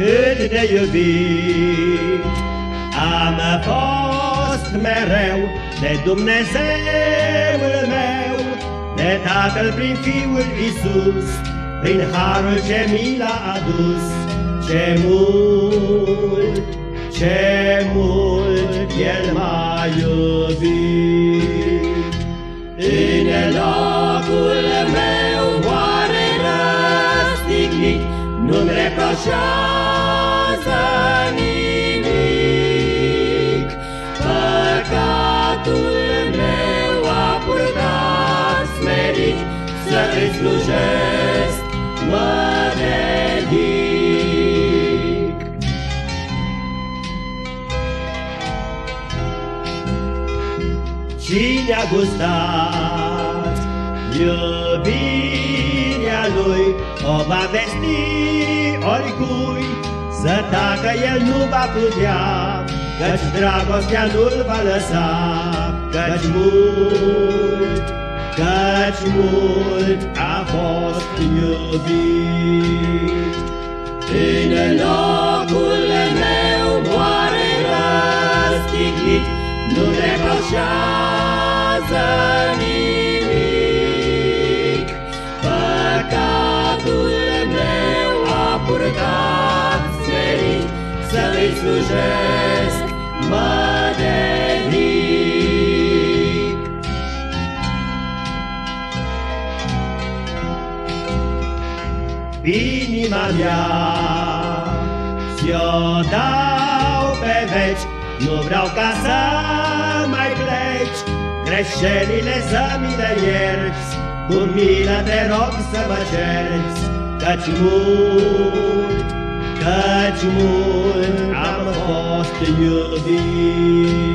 cât de iubit. Am fost mereu de Dumnezeul meu, de Tatăl prin Fiul Isus, prin harul ce mi l-a adus. Ce mult, ce mult El m-a iubit. În locul meu oare răstignit Nu-mi reproșează Să îi slujesc mă dedic. Cine a gustat iubirea lui O va vesti oricui Să tacă el nu va putea Căci dragostea nu-l va lăsa Căci mult, căci mult a fost iubit. În locul meu moare răstignit Nu reproșează nimic. Păcatul meu a purtat smerit Să îi slujesc mă Inima mea. Ți-o dau pe veci Nu vreau ca să mai pleci. Greșelile să mi le ierți Cu milă te rog să mă cerți. Căci mult, căci mult am fost iubit.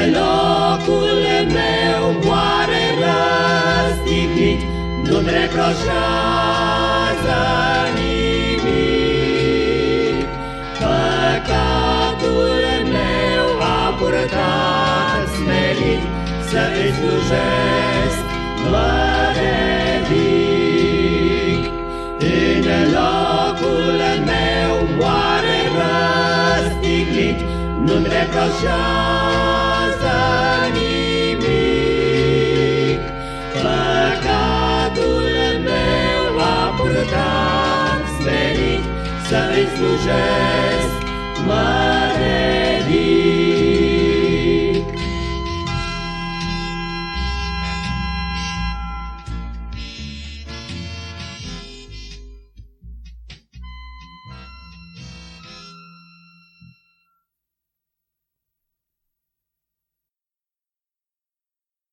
În locul meu moare răstignit Nu-mi reproșează nimic Păcatul meu a purtat smerit Să îi slujesc mă dedic. În locul meu moare răstignit Nu-mi reproșează slujesc. Mă dedic